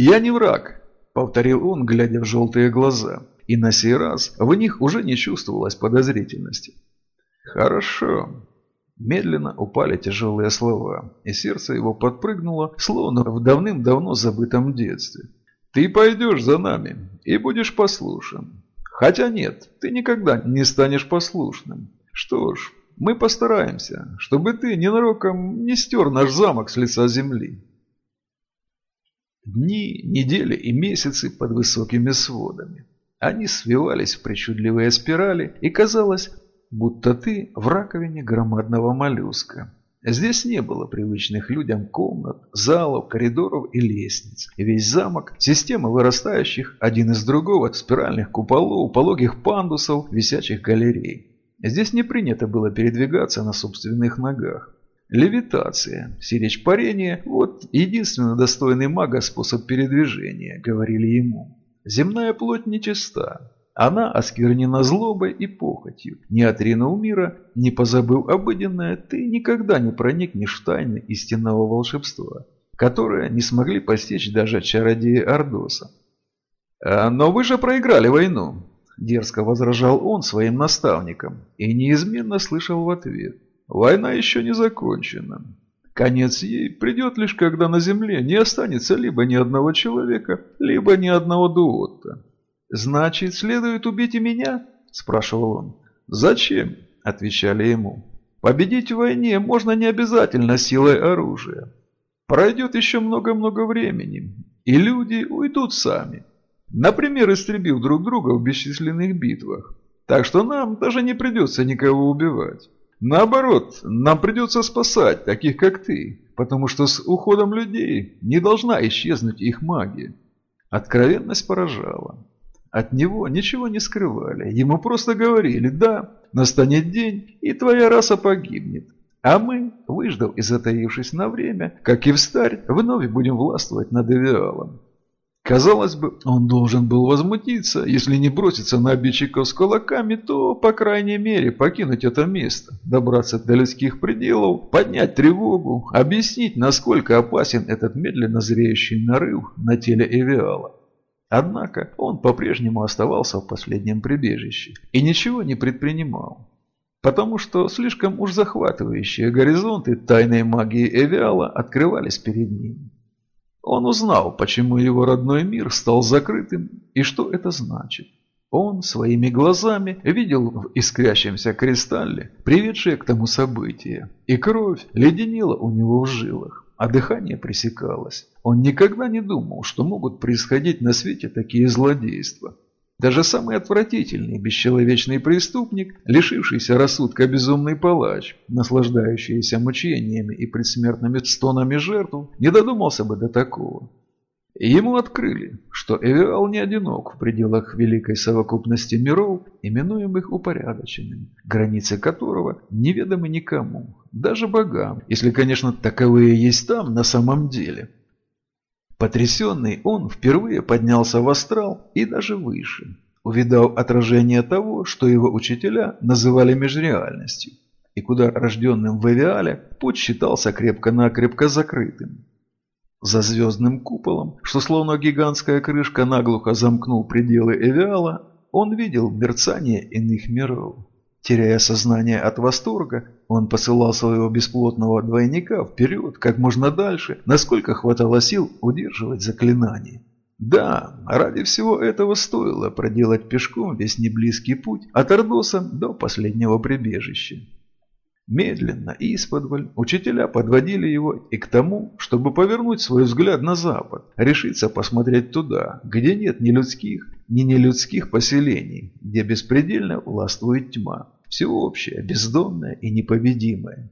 «Я не враг», — повторил он, глядя в желтые глаза, и на сей раз в них уже не чувствовалось подозрительности. «Хорошо». Медленно упали тяжелые слова, и сердце его подпрыгнуло, словно в давным-давно забытом детстве. «Ты пойдешь за нами и будешь послушен. Хотя нет, ты никогда не станешь послушным. Что ж, мы постараемся, чтобы ты ненароком не стер наш замок с лица земли». Дни, недели и месяцы под высокими сводами. Они свивались в причудливые спирали, и казалось, будто ты в раковине громадного моллюска. Здесь не было привычных людям комнат, залов, коридоров и лестниц. Весь замок – система вырастающих один из другого спиральных куполов, пологих пандусов, висячих галерей. Здесь не принято было передвигаться на собственных ногах. Левитация, сиречь парения – вот единственно достойный мага способ передвижения, говорили ему. Земная плоть нечиста, она осквернена злобой и похотью. Не отринув мира, не позабыв обыденное, ты никогда не проникнешь в тайны истинного волшебства, которое не смогли постичь даже чародеи Ордоса. «А, «Но вы же проиграли войну», – дерзко возражал он своим наставникам и неизменно слышал в ответ. «Война еще не закончена. Конец ей придет лишь, когда на земле не останется либо ни одного человека, либо ни одного дуотта. «Значит, следует убить и меня?» – спрашивал он. «Зачем?» – отвечали ему. «Победить в войне можно не обязательно силой оружия. Пройдет еще много-много времени, и люди уйдут сами. Например, истребив друг друга в бесчисленных битвах. Так что нам даже не придется никого убивать. Наоборот, нам придется спасать таких, как ты, потому что с уходом людей не должна исчезнуть их магия». Откровенность поражала. От него ничего не скрывали. Ему просто говорили, да, настанет день, и твоя раса погибнет. А мы, выждав и затаившись на время, как и в вновь будем властвовать над Эвиалом. Казалось бы, он должен был возмутиться, если не броситься на обидчиков с кулаками, то, по крайней мере, покинуть это место, добраться до людских пределов, поднять тревогу, объяснить, насколько опасен этот медленно зреющий нарыв на теле Эвиала. Однако он по-прежнему оставался в последнем прибежище и ничего не предпринимал. Потому что слишком уж захватывающие горизонты тайной магии Эвиала открывались перед ним. Он узнал, почему его родной мир стал закрытым и что это значит. Он своими глазами видел в искрящемся кристалле приведшее к тому событие, и кровь леденела у него в жилах а дыхание пресекалось. Он никогда не думал, что могут происходить на свете такие злодейства. Даже самый отвратительный бесчеловечный преступник, лишившийся рассудка безумный палач, наслаждающийся мучениями и предсмертными стонами жертв, не додумался бы до такого. Ему открыли, что Эвиал не одинок в пределах великой совокупности миров, именуемых упорядоченным, границы которого неведомы никому, даже богам, если, конечно, таковые есть там на самом деле. Потрясенный он впервые поднялся в астрал и даже выше, увидав отражение того, что его учителя называли межреальностью, и куда рожденным в Эвиале путь считался крепко-накрепко закрытым. За звездным куполом, что словно гигантская крышка наглухо замкнул пределы Эвиала, он видел мерцание иных миров. Теряя сознание от восторга, он посылал своего бесплотного двойника вперед, как можно дальше, насколько хватало сил удерживать заклинание. Да, ради всего этого стоило проделать пешком весь неблизкий путь от Ордоса до последнего прибежища. Медленно и исподволь учителя подводили его и к тому, чтобы повернуть свой взгляд на запад, решиться посмотреть туда, где нет ни людских, ни нелюдских поселений, где беспредельно властвует тьма, всеобщая, бездонная и непобедимая.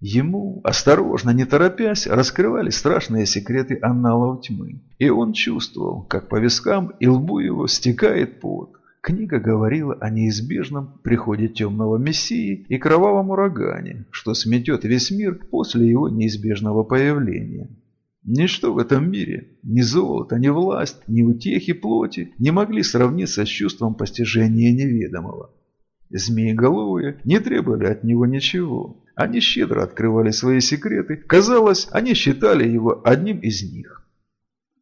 Ему, осторожно, не торопясь, раскрывали страшные секреты анналов тьмы, и он чувствовал, как по вискам и лбу его стекает пот, Книга говорила о неизбежном приходе темного мессии и кровавом урагане, что сметет весь мир после его неизбежного появления. Ничто в этом мире, ни золото, ни власть, ни утехи плоти не могли сравниться с чувством постижения неведомого. Змееголовые не требовали от него ничего. Они щедро открывали свои секреты. Казалось, они считали его одним из них.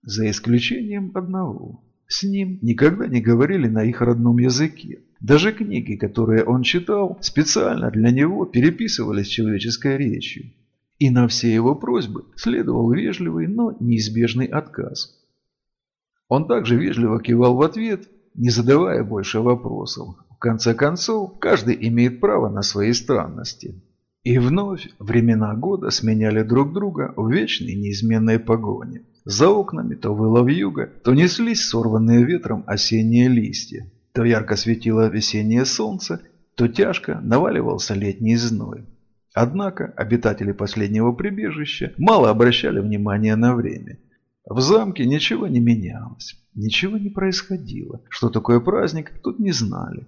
За исключением одного. С ним никогда не говорили на их родном языке. Даже книги, которые он читал, специально для него переписывались человеческой речью. И на все его просьбы следовал вежливый, но неизбежный отказ. Он также вежливо кивал в ответ, не задавая больше вопросов. В конце концов, каждый имеет право на свои странности. И вновь времена года сменяли друг друга в вечной неизменной погоне. За окнами то выло вьюга, то неслись сорванные ветром осенние листья. То ярко светило весеннее солнце, то тяжко наваливался летний зной. Однако обитатели последнего прибежища мало обращали внимания на время. В замке ничего не менялось, ничего не происходило. Что такое праздник, тут не знали.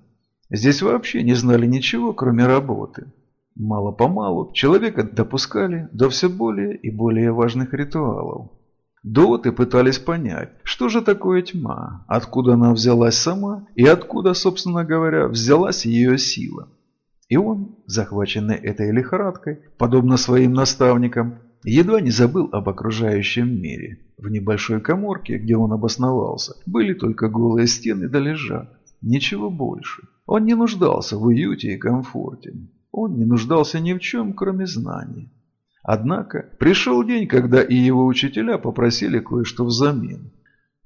Здесь вообще не знали ничего, кроме работы. Мало-помалу человека допускали до все более и более важных ритуалов. Доты пытались понять, что же такое тьма, откуда она взялась сама и откуда, собственно говоря, взялась ее сила. И он, захваченный этой лихорадкой, подобно своим наставникам, едва не забыл об окружающем мире. В небольшой коморке, где он обосновался, были только голые стены да лежак. Ничего больше. Он не нуждался в уюте и комфорте. Он не нуждался ни в чем, кроме знаний. Однако пришел день, когда и его учителя попросили кое-что взамен.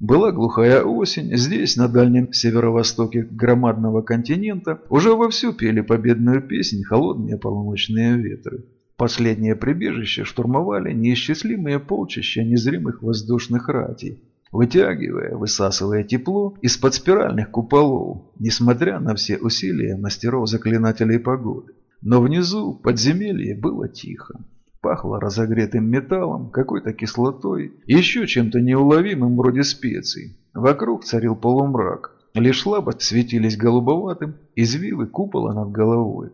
Была глухая осень, здесь, на дальнем северо-востоке громадного континента, уже вовсю пели победную песнь холодные полуночные ветры. Последнее прибежище штурмовали неисчислимые полчища незримых воздушных ратей, вытягивая, высасывая тепло из-под спиральных куполов, несмотря на все усилия мастеров-заклинателей погоды. Но внизу, подземелье, было тихо. Пахло разогретым металлом, какой-то кислотой, еще чем-то неуловимым вроде специй. Вокруг царил полумрак. Лишь слабо светились голубоватым извивы купола над головой.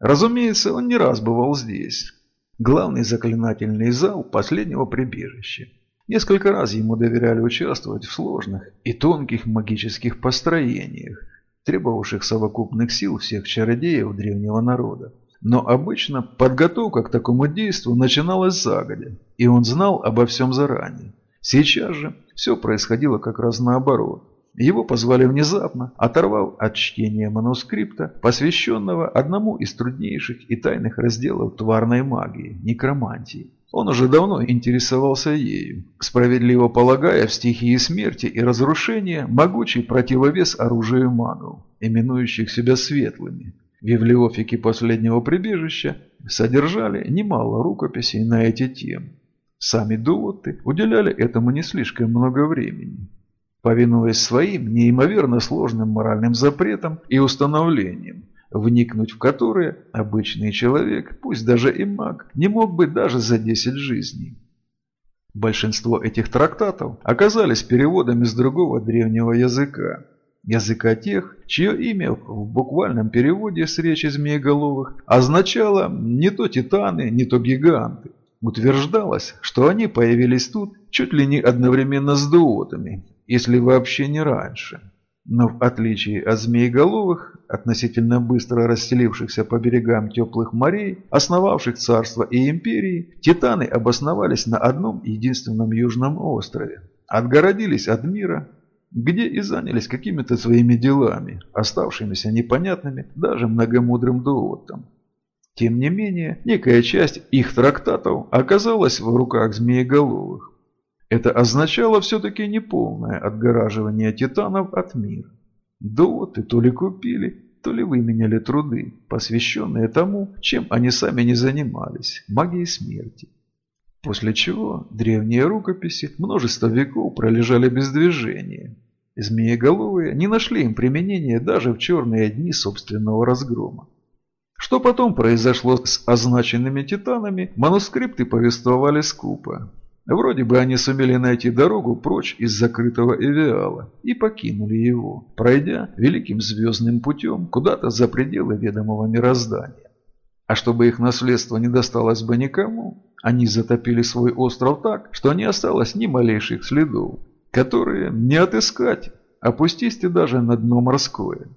Разумеется, он не раз бывал здесь. Главный заклинательный зал последнего прибежища. Несколько раз ему доверяли участвовать в сложных и тонких магических построениях, требовавших совокупных сил всех чародеев древнего народа. Но обычно подготовка к такому действию начиналась загодя, и он знал обо всем заранее. Сейчас же все происходило как раз наоборот. Его позвали внезапно, оторвав от чтения манускрипта, посвященного одному из труднейших и тайных разделов тварной магии – некромантии. Он уже давно интересовался ею, справедливо полагая в стихии смерти и разрушения могучий противовес оружию магов, именующих себя светлыми, Библиофики последнего прибежища содержали немало рукописей на эти темы. Сами дуоты уделяли этому не слишком много времени, повинуясь своим неимоверно сложным моральным запретам и установлениям, вникнуть в которые обычный человек, пусть даже и маг, не мог бы даже за 10 жизней. Большинство этих трактатов оказались переводами с другого древнего языка, языка тех, чье имя в буквальном переводе с речи змееголовых означало не то титаны, не то гиганты. Утверждалось, что они появились тут чуть ли не одновременно с дуотами, если вообще не раньше. Но в отличие от змееголовых, относительно быстро расселившихся по берегам теплых морей, основавших царства и империи, титаны обосновались на одном единственном южном острове. Отгородились от мира где и занялись какими-то своими делами, оставшимися непонятными даже многомудрым дуотам. Тем не менее, некая часть их трактатов оказалась в руках змееголовых. Это означало все-таки неполное отгораживание титанов от мира. Дуоты то ли купили, то ли выменяли труды, посвященные тому, чем они сами не занимались – магией смерти. После чего древние рукописи множество веков пролежали без движения. Змееголовые не нашли им применения даже в черные дни собственного разгрома. Что потом произошло с означенными титанами, манускрипты повествовали скупо. Вроде бы они сумели найти дорогу прочь из закрытого Эвиала и покинули его, пройдя великим звездным путем куда-то за пределы ведомого мироздания. А чтобы их наследство не досталось бы никому, они затопили свой остров так, что не осталось ни малейших следов, которые не отыскать, опустись ты даже на дно морское.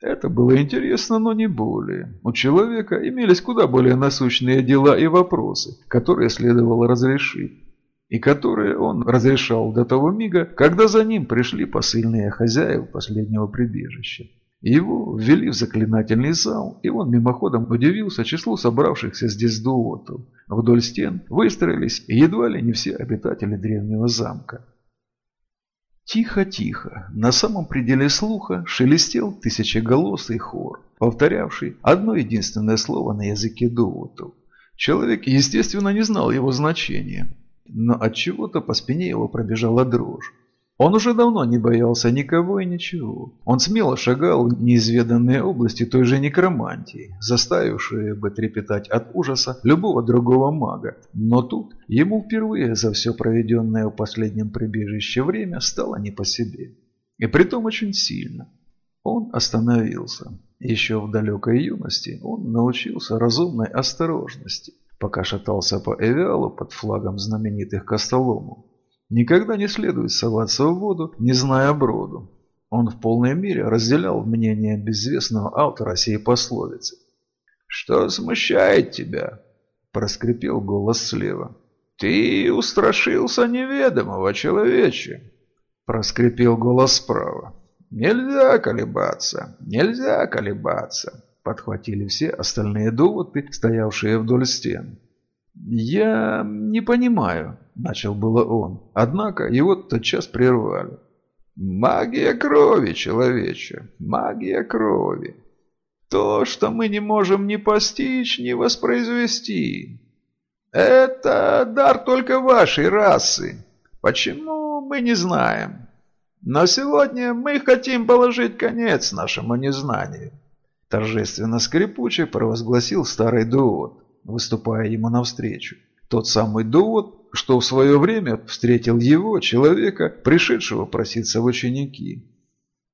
Это было интересно, но не более. У человека имелись куда более насущные дела и вопросы, которые следовало разрешить. И которые он разрешал до того мига, когда за ним пришли посыльные хозяев последнего прибежища. Его ввели в заклинательный зал, и он мимоходом удивился числу собравшихся здесь дуотов. Вдоль стен выстроились едва ли не все обитатели древнего замка. Тихо-тихо, на самом пределе слуха шелестел тысячеголосый хор, повторявший одно единственное слово на языке дуотов. Человек, естественно, не знал его значения, но от чего то по спине его пробежала дрожь. Он уже давно не боялся никого и ничего. Он смело шагал в неизведанные области той же некромантии, заставившие бы трепетать от ужаса любого другого мага. Но тут ему впервые за все проведенное в последнем прибежище время стало не по себе. И притом очень сильно. Он остановился. Еще в далекой юности он научился разумной осторожности, пока шатался по Эвиалу под флагом знаменитых Костоломов. Никогда не следует соваться в воду, не зная броду. Он в полной мере разделял мнение безвестного автора сей пословицы. «Что смущает тебя?» – проскрипел голос слева. «Ты устрашился неведомого человече!» – проскрипел голос справа. «Нельзя колебаться, нельзя колебаться!» – подхватили все остальные доводы, стоявшие вдоль стен. «Я не понимаю», – начал было он. Однако его тотчас прервали. «Магия крови, человече, магия крови. То, что мы не можем ни постичь, ни воспроизвести. Это дар только вашей расы. Почему, мы не знаем. Но сегодня мы хотим положить конец нашему незнанию». Торжественно скрипуче провозгласил старый дуот выступая ему навстречу. Тот самый довод, что в свое время встретил его, человека, пришедшего проситься в ученики.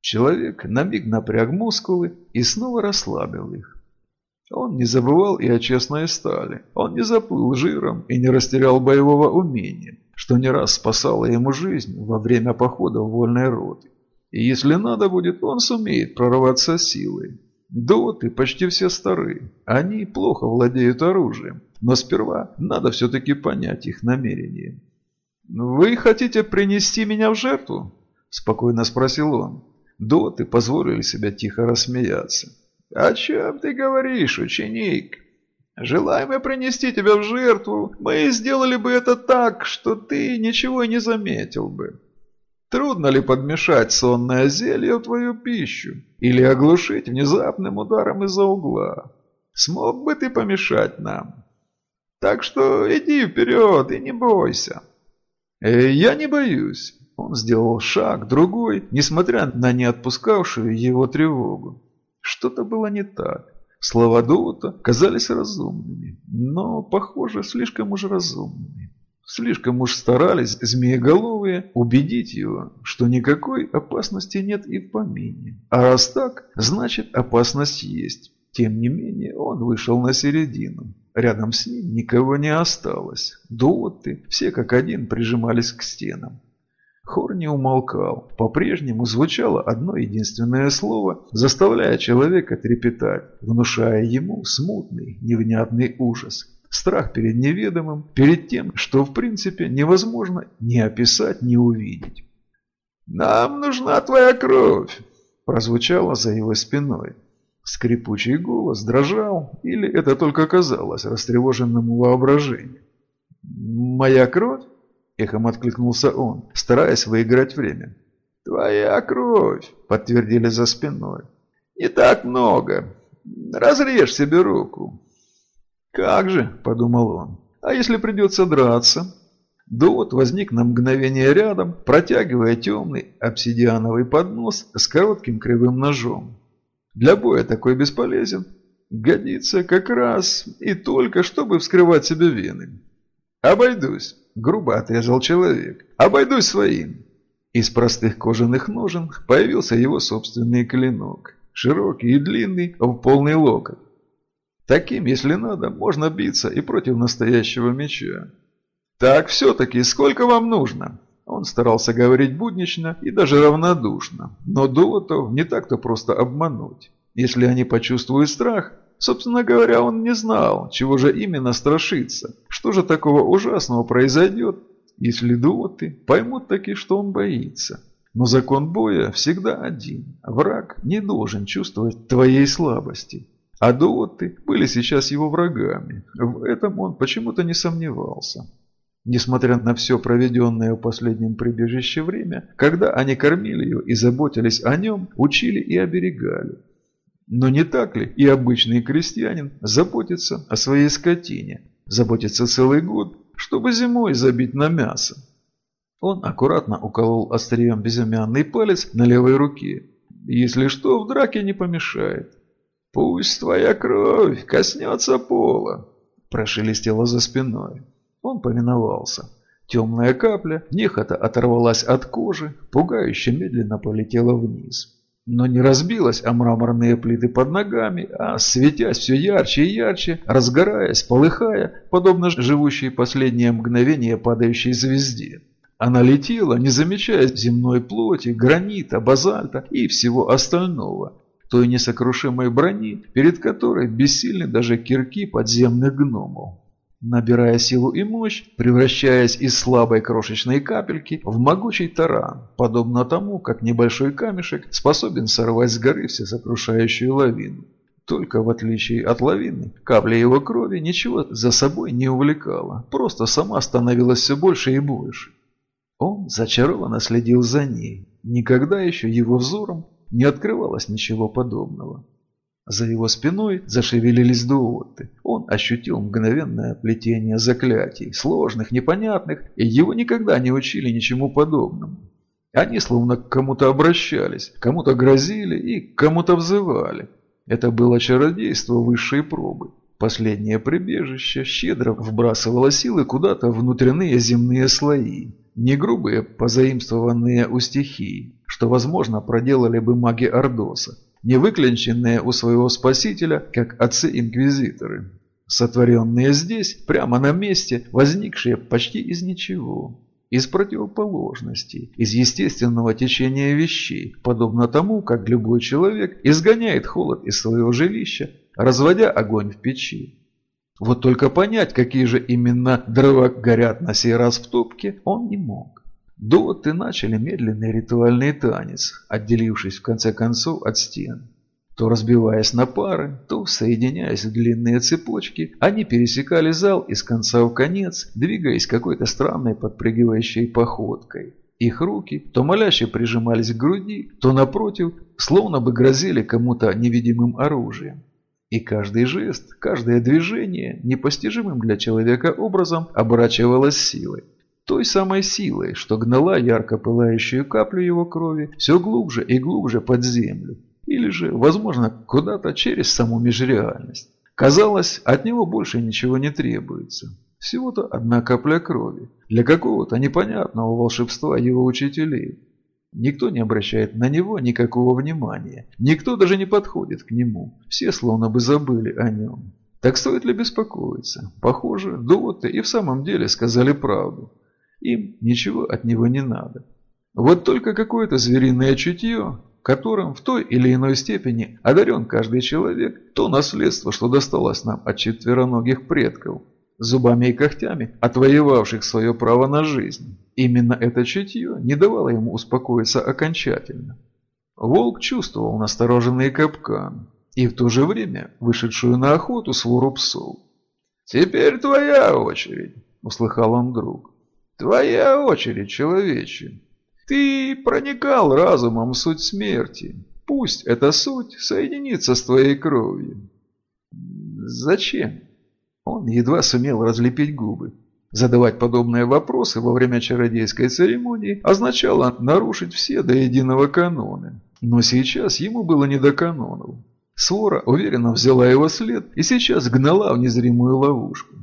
Человек на миг напряг мускулы и снова расслабил их. Он не забывал и о честной стали. Он не заплыл жиром и не растерял боевого умения, что не раз спасало ему жизнь во время похода в вольной роты. И если надо будет, он сумеет прорваться силой. Доты почти все стары. Они плохо владеют оружием. Но сперва надо все-таки понять их намерение. «Вы хотите принести меня в жертву?» – спокойно спросил он. Доты позволили себя тихо рассмеяться. «О чем ты говоришь, ученик? Желаем мы принести тебя в жертву, мы сделали бы это так, что ты ничего не заметил бы. Трудно ли подмешать сонное зелье в твою пищу или оглушить внезапным ударом из-за угла? Смог бы ты помешать нам? Так что иди вперед и не бойся. Э, я не боюсь. Он сделал шаг, другой, несмотря на не отпускавшую его тревогу. Что-то было не так. Слова Доута казались разумными, но, похоже, слишком уж разумными. Слишком уж старались змееголовые убедить его, что никакой опасности нет и в помине. А раз так, значит опасность есть. Тем не менее, он вышел на середину. Рядом с ним никого не осталось. Дуоты все как один прижимались к стенам. Хор не умолкал. По-прежнему звучало одно единственное слово, заставляя человека трепетать, внушая ему смутный, невнятный ужас. Страх перед неведомым, перед тем, что в принципе невозможно ни описать, ни увидеть. «Нам нужна твоя кровь!» прозвучало за его спиной. Скрипучий голос дрожал, или это только казалось растревоженному воображению. «Моя кровь?» – эхом откликнулся он, стараясь выиграть время. «Твоя кровь!» – подтвердили за спиной. «Не так много. Разрежь себе руку. «Как же», – подумал он, – «а если придется драться?» Довод возник на мгновение рядом, протягивая темный обсидиановый поднос с коротким кривым ножом. Для боя такой бесполезен. Годится как раз и только, чтобы вскрывать себе вены. «Обойдусь», – грубо отрезал человек. «Обойдусь своим». Из простых кожаных ножен появился его собственный клинок. Широкий и длинный, в полный локоть. Таким, если надо, можно биться и против настоящего меча. Так все-таки, сколько вам нужно? Он старался говорить буднично и даже равнодушно, но Долотов не так-то просто обмануть. Если они почувствуют страх, собственно говоря, он не знал, чего же именно страшиться, что же такого ужасного произойдет, Если дуоты поймут таки, что он боится. Но закон боя всегда один. Враг не должен чувствовать твоей слабости. А дуоты были сейчас его врагами. В этом он почему-то не сомневался. Несмотря на все проведенное в последнем прибежище время, когда они кормили ее и заботились о нем, учили и оберегали. Но не так ли и обычный крестьянин заботится о своей скотине, заботится целый год, чтобы зимой забить на мясо? Он аккуратно уколол острием безымянный палец на левой руке. Если что, в драке не помешает. «Пусть твоя кровь коснется пола», – прошелестело за спиной. Он повиновался. Темная капля нехотя оторвалась от кожи, пугающе медленно полетела вниз. Но не разбилась о мраморные плиты под ногами, а, светясь все ярче и ярче, разгораясь, полыхая, подобно живущей последнее мгновение падающей звезде. Она летела, не замечая земной плоти, гранита, базальта и всего остального, той несокрушимой брони, перед которой бессильны даже кирки подземных гномов набирая силу и мощь, превращаясь из слабой крошечной капельки в могучий таран, подобно тому, как небольшой камешек способен сорвать с горы всесокрушающую лавину. Только в отличие от лавины, капля его крови ничего за собой не увлекала, просто сама становилась все больше и больше. Он зачарованно следил за ней. Никогда еще его взором не открывалось ничего подобного. За его спиной зашевелились дуоты. Он ощутил мгновенное плетение заклятий, сложных, непонятных, и его никогда не учили ничему подобному. Они словно к кому-то обращались, кому-то грозили и кому-то взывали. Это было чародейство высшей пробы. Последнее прибежище щедро вбрасывало силы куда-то внутренние земные слои, не грубые, позаимствованные у стихий, что, возможно, проделали бы маги Ордоса, не выклинченные у своего спасителя, как отцы-инквизиторы, сотворенные здесь, прямо на месте, возникшие почти из ничего, из противоположностей, из естественного течения вещей, подобно тому, как любой человек изгоняет холод из своего жилища, разводя огонь в печи. Вот только понять, какие же именно дрова горят на сей раз в топке, он не мог. Доты начали медленный ритуальный танец, отделившись в конце концов от стен. То разбиваясь на пары, то соединяясь в длинные цепочки, они пересекали зал из конца в конец, двигаясь какой-то странной подпрыгивающей походкой. Их руки то моляще прижимались к груди, то напротив, словно бы грозили кому-то невидимым оружием. И каждый жест, каждое движение непостижимым для человека образом оборачивалось силой. Той самой силой, что гнала ярко пылающую каплю его крови все глубже и глубже под землю. Или же, возможно, куда-то через саму межреальность. Казалось, от него больше ничего не требуется. Всего-то одна капля крови. Для какого-то непонятного волшебства его учителей. Никто не обращает на него никакого внимания. Никто даже не подходит к нему. Все словно бы забыли о нем. Так стоит ли беспокоиться? Похоже, доводы и в самом деле сказали правду. Им ничего от него не надо. Вот только какое-то звериное чутье, которым в той или иной степени одарен каждый человек, то наследство, что досталось нам от четвероногих предков, зубами и когтями, отвоевавших свое право на жизнь. Именно это чутье не давало ему успокоиться окончательно. Волк чувствовал настороженный капкан и в то же время вышедшую на охоту свору псов. «Теперь твоя очередь», — услыхал он вдруг. Твоя очередь, человече. Ты проникал разумом в суть смерти. Пусть эта суть соединится с твоей кровью. Зачем? Он едва сумел разлепить губы. Задавать подобные вопросы во время чародейской церемонии означало нарушить все до единого каноны. Но сейчас ему было не до канонов. Свора уверенно взяла его след и сейчас гнала в незримую ловушку.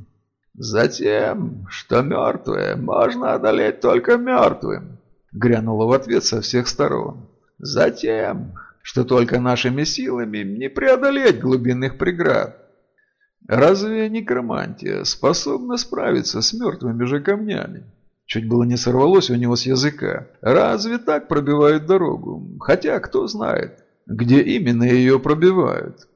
«Затем, что мертвое можно одолеть только мертвым», — грянуло в ответ со всех сторон. «Затем, что только нашими силами не преодолеть глубинных преград. Разве некромантия способна справиться с мертвыми же камнями?» Чуть было не сорвалось у него с языка. «Разве так пробивают дорогу? Хотя, кто знает, где именно ее пробивают?»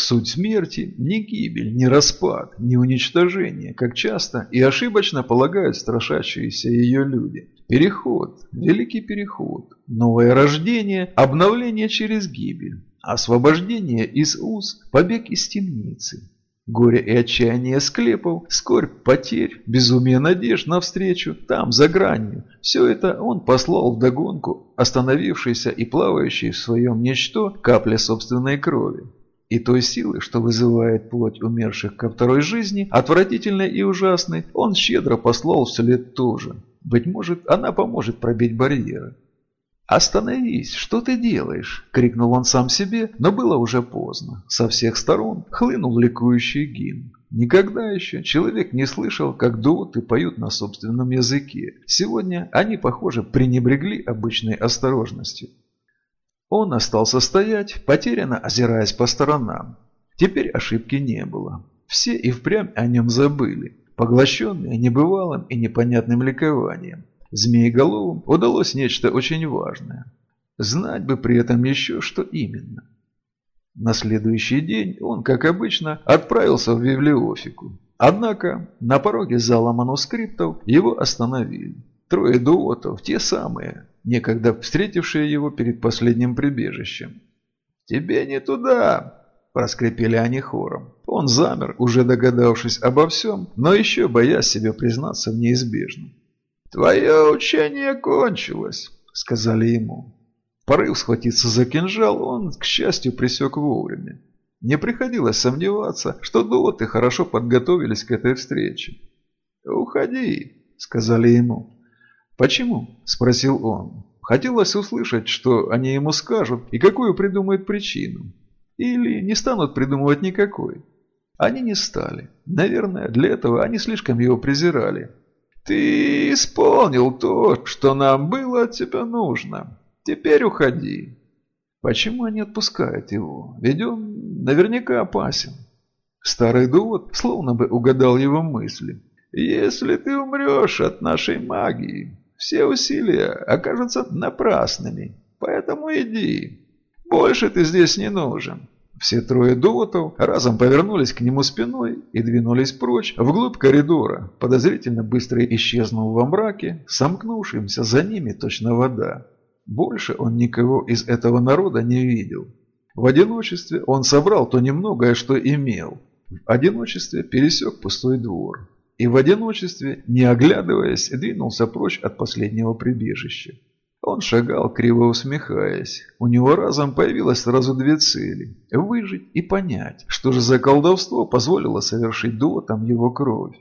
Суть смерти – не гибель, не распад, не уничтожение, как часто и ошибочно полагают страшащиеся ее люди. Переход, великий переход, новое рождение, обновление через гибель, освобождение из уз, побег из темницы. Горе и отчаяние склепов, скорбь потерь, безумие надежд навстречу, там, за гранью. Все это он послал вдогонку, остановившийся и плавающий в своем ничто капля собственной крови и той силы, что вызывает плоть умерших ко второй жизни, отвратительной и ужасной, он щедро послал вслед тоже. Быть может, она поможет пробить барьеры. «Остановись! Что ты делаешь?» – крикнул он сам себе, но было уже поздно. Со всех сторон хлынул ликующий гимн. Никогда еще человек не слышал, как дуоты поют на собственном языке. Сегодня они, похоже, пренебрегли обычной осторожностью. Он остался стоять, потерянно озираясь по сторонам. Теперь ошибки не было. Все и впрямь о нем забыли, поглощенные небывалым и непонятным ликованием. Змееголовым удалось нечто очень важное. Знать бы при этом еще, что именно. На следующий день он, как обычно, отправился в библиофику. Однако на пороге зала манускриптов его остановили. Трое дуотов, те самые, некогда встретившие его перед последним прибежищем. «Тебе не туда!» – проскрипели они хором. Он замер, уже догадавшись обо всем, но еще боясь себе признаться в неизбежном. «Твое учение кончилось», – сказали ему. Порыв схватиться за кинжал он, к счастью, присек вовремя. Не приходилось сомневаться, что дуоты хорошо подготовились к этой встрече. «Уходи», – сказали ему. «Почему?» – спросил он. Хотелось услышать, что они ему скажут и какую придумают причину. Или не станут придумывать никакой. Они не стали. Наверное, для этого они слишком его презирали. «Ты исполнил то, что нам было от тебя нужно. Теперь уходи». Почему они отпускают его? Ведь он наверняка опасен. Старый довод словно бы угадал его мысли. «Если ты умрешь от нашей магии, все усилия окажутся напрасными, поэтому иди. Больше ты здесь не нужен». Все трое доводов разом повернулись к нему спиной и двинулись прочь, вглубь коридора, подозрительно быстро исчезнув во мраке, сомкнувшимся за ними точно вода. Больше он никого из этого народа не видел. В одиночестве он собрал то немногое, что имел. В одиночестве пересек пустой двор и в одиночестве, не оглядываясь, двинулся прочь от последнего прибежища. Он шагал, криво усмехаясь. У него разом появилось сразу две цели – выжить и понять, что же за колдовство позволило совершить дотам его кровь.